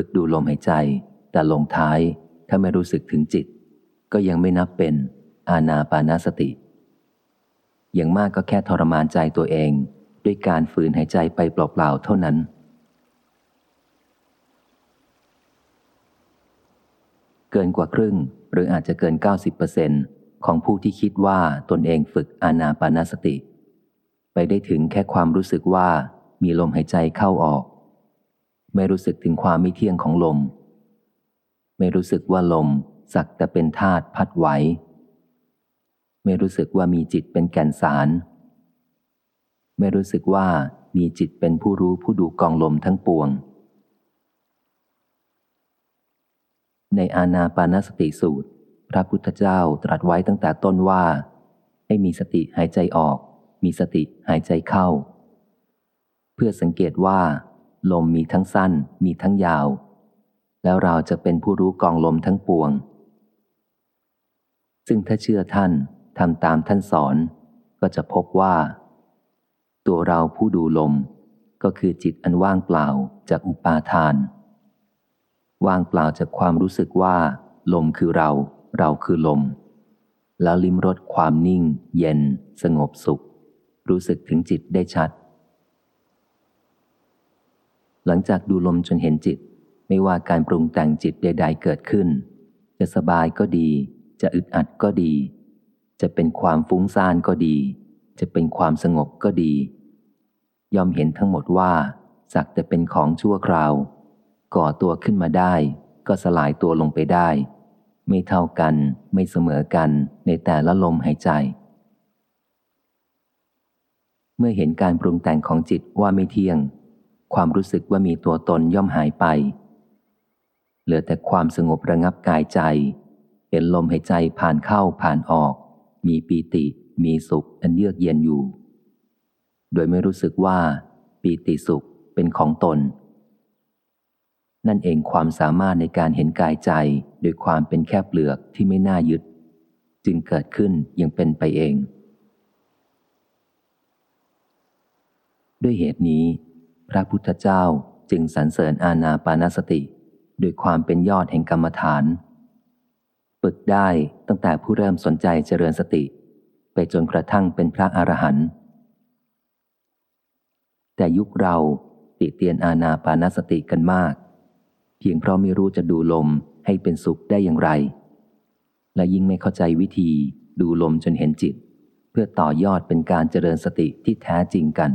ฝึกดูลมหายใจ แต่ลงท้ายถ้าไม่รู้สึกถึงจิต ก็ยังไม่นับเป็นอาณาปานาสติ อย่างมากก็แค่ทรมานใจตัวเอง ด้วยการฝืนหายใจไปเปล่าๆเท่านั้น เกินกว่าครึ่งหรืออาจจะเกิน 90%ของผู้ที่คิดว่าตนเองฝึกอาณาปานาสติ ไปได้ถึงแค่ความรู้สึกว่ามีลมหายใจเข้าออก ไม่รู้สึกถึงความไม่เที่ยงของลม ไม่รู้สึกว่าลม สักแต่เป็นธาตุพัดไหว ไม่รู้สึกว่ามีจิตเป็นแก่นสาร ไม่รู้สึกว่ามีจิตเป็นผู้รู้ผู้ดูกองลมทั้งปวง ในอาณาปานสติสูตร พระพุทธเจ้าตรัสไว้ตั้งแต่ต้นว่า ให้มีสติหายใจออก มีสติหายใจเข้า เพื่อสังเกตว่า ลมมีทั้งสั้นมีทั้งยาว แล้วเราจะเป็นผู้รู้กองลมทั้งปวง ซึ่งถ้าเชื่อท่านทำตามท่านสอน ก็จะพบว่า ตัวเราผู้ดูลม ก็คือจิตอันว่างเปล่าจากอุปาทาน ว่างเปล่าจากความรู้สึกว่า ลมคือเรา เราคือลม แล้วลิมรสความนิ่ง เย็น สงบสุข รู้สึกถึงจิตได้ชัด หลังจากดูลมจนเห็นจิต ไม่ว่าการปรุงแต่งจิตใด ๆ เกิดขึ้น จะสบายก็ดี จะอึดอัดก็ดี จะเป็นความฟุ้งซ่านก็ดี จะเป็นความสงบก็ดี ยอมเห็นทั้งหมดว่าสักแต่เป็นของชั่วคราว ก่อตัวขึ้นมาได้ ก็สลายตัวลงไปได้ ไม่เท่ากันไม่เสมอกันในแต่ละลมหายใจ เมื่อเห็นการปรุงแต่งของจิตว่าไม่เที่ยง ความรู้สึกว่ามีตัวตนย่อมหายไป เหลือแต่ความสงบระงับกายใจ เห็นลมหายใจผ่านเข้าผ่านออก มีปีติ มีสุขอันเยือกเย็นอยู่ โดยไม่รู้สึกว่า ปีติสุขเป็นของตน นั่นเองความสามารถในการเห็นกายใจโดยความเป็นแค่เปลือกที่ไม่น่ายึด จึงเกิดขึ้นยังเป็นไปเอง ด้วยเหตุนี้ พระพุทธเจ้าจึงสรรเสริญอาณาปานสติโดยความเป็นยอดแห่งกรรมฐาน ฝึกได้ตั้งแต่ผู้เริ่มสนใจเจริญสติ ไปจนกระทั่งเป็นพระอรหันต์แต่ยุคเราติเตียนอาณาปานสติกันมาก เพียงเพราะไม่รู้จะดูลมให้เป็นสุขได้อย่างไร และยิ่งไม่เข้าใจวิธีดูลมจนเห็นจิต เพื่อต่อยอดเป็นการเจริญสติที่แท้จริงกัน